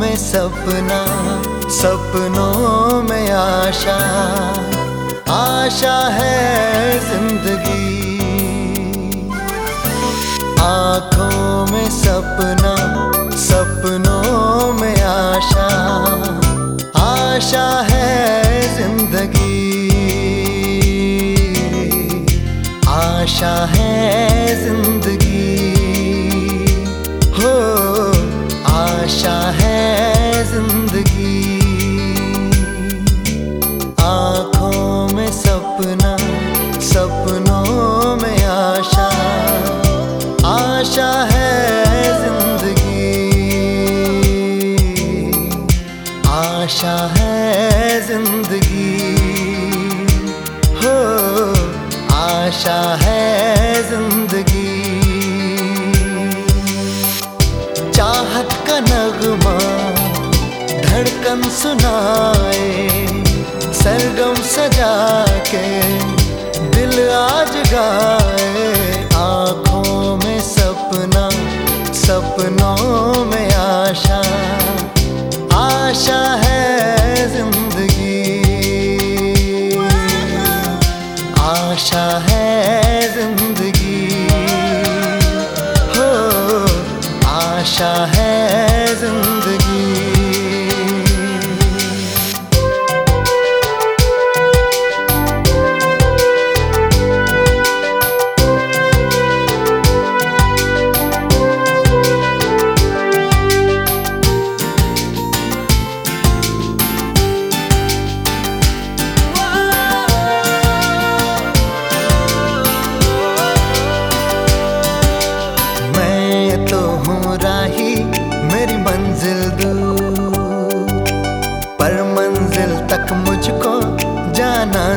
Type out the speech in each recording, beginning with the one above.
में सपना, सपनों में आशा। आशा है ज़िंदगी। आँखों में सपना, सपनों में आशा। आशा है ज़िंदगी। आशा है है ज़िंदगी। आँखों में सपना, सपनों में आशा। आशा है ज़िंदगी। आशा है ज़िंदगी। हो, आशा है धड़कन सुनाए, सरगम सजा के दिल आज गाए। आँखों में सपना, सपनों में आशा आशा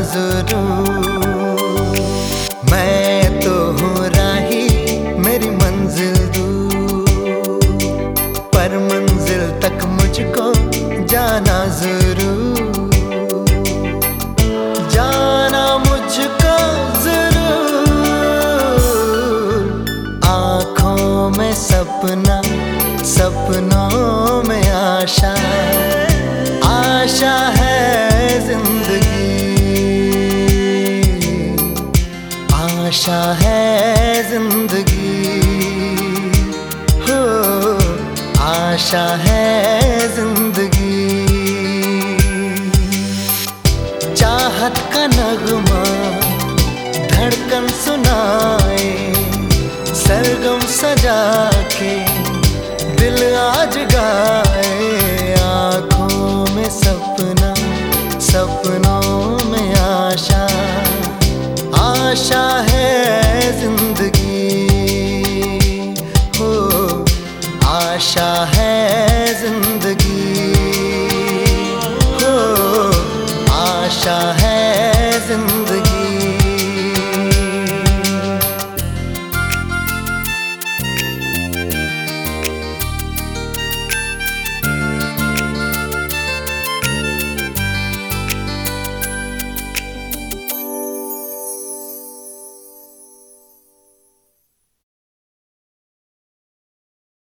ज़रूर मैं तो हूँ राही, मेरी मंजिल दूर। पर मंजिल तक मुझको जाना ज़रूर। जाना मुझको ज़रूर। आँखों में सपना, सपनों में आशा। आशा आशा है ज़िंदगी। चाहत का नगमा धड़कन सुनाए, सरगम सजा के दिल आज गाए। आँखों में सपना, सपनों में आशा आशा है ज़िंदगी। हो, आशा है हो ज़िंदगी